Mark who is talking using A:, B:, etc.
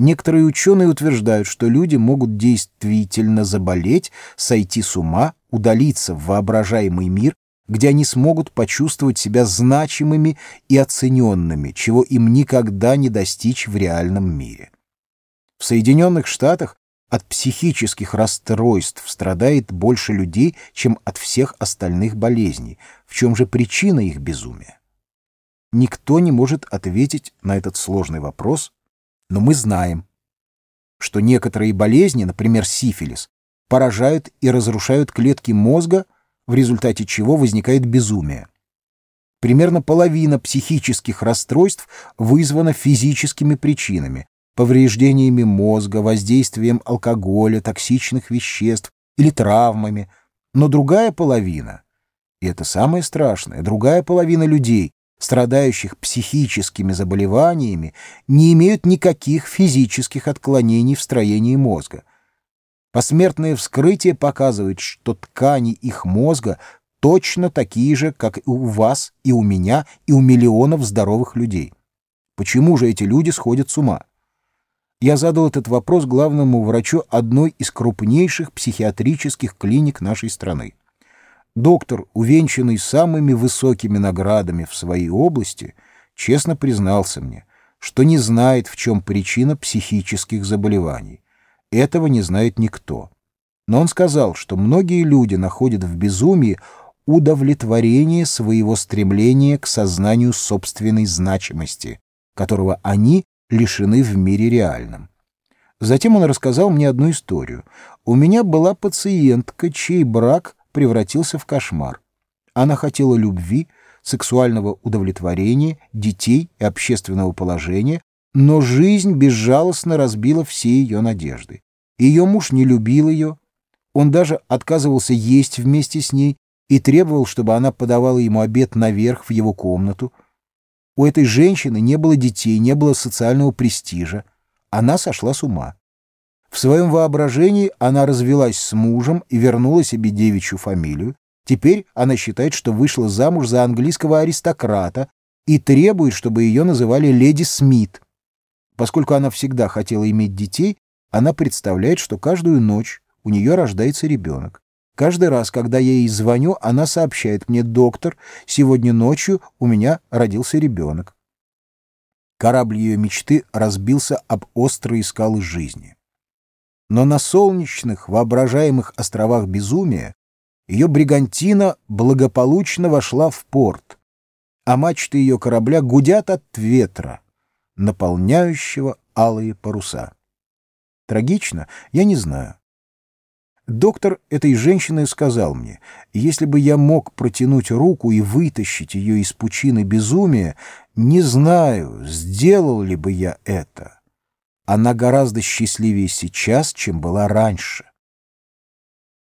A: Некоторые ученые утверждают, что люди могут действительно заболеть, сойти с ума, удалиться в воображаемый мир, где они смогут почувствовать себя значимыми и оцененными, чего им никогда не достичь в реальном мире. В Соединенных Штатах от психических расстройств страдает больше людей, чем от всех остальных болезней. В чем же причина их безумия? Никто не может ответить на этот сложный вопрос, но мы знаем, что некоторые болезни, например, сифилис, поражают и разрушают клетки мозга, в результате чего возникает безумие. Примерно половина психических расстройств вызвана физическими причинами, повреждениями мозга, воздействием алкоголя, токсичных веществ или травмами, но другая половина, и это самое страшное, другая половина людей, страдающих психическими заболеваниями, не имеют никаких физических отклонений в строении мозга. Посмертное вскрытие показывает, что ткани их мозга точно такие же, как и у вас, и у меня, и у миллионов здоровых людей. Почему же эти люди сходят с ума? Я задал этот вопрос главному врачу одной из крупнейших психиатрических клиник нашей страны. Доктор, увенчанный самыми высокими наградами в своей области, честно признался мне, что не знает, в чем причина психических заболеваний. Этого не знает никто. Но он сказал, что многие люди находят в безумии удовлетворение своего стремления к сознанию собственной значимости, которого они лишены в мире реальном. Затем он рассказал мне одну историю. У меня была пациентка, чей брак превратился в кошмар. Она хотела любви, сексуального удовлетворения, детей и общественного положения, но жизнь безжалостно разбила все ее надежды. Ее муж не любил ее, он даже отказывался есть вместе с ней и требовал, чтобы она подавала ему обед наверх в его комнату. У этой женщины не было детей, не было социального престижа. Она сошла с ума. В своем воображении она развелась с мужем и вернула себе девичью фамилию. Теперь она считает, что вышла замуж за английского аристократа и требует, чтобы ее называли леди Смит. Поскольку она всегда хотела иметь детей, она представляет, что каждую ночь у нее рождается ребенок. Каждый раз, когда я ей звоню, она сообщает мне, доктор, сегодня ночью у меня родился ребенок. Корабль ее мечты разбился об острые скалы жизни. Но на солнечных, воображаемых островах безумия ее бригантина благополучно вошла в порт, а мачты ее корабля гудят от ветра, наполняющего алые паруса. Трагично? Я не знаю. Доктор этой женщины сказал мне, если бы я мог протянуть руку и вытащить ее из пучины безумия, не знаю, сделал ли бы я это. Она гораздо счастливее сейчас, чем была раньше.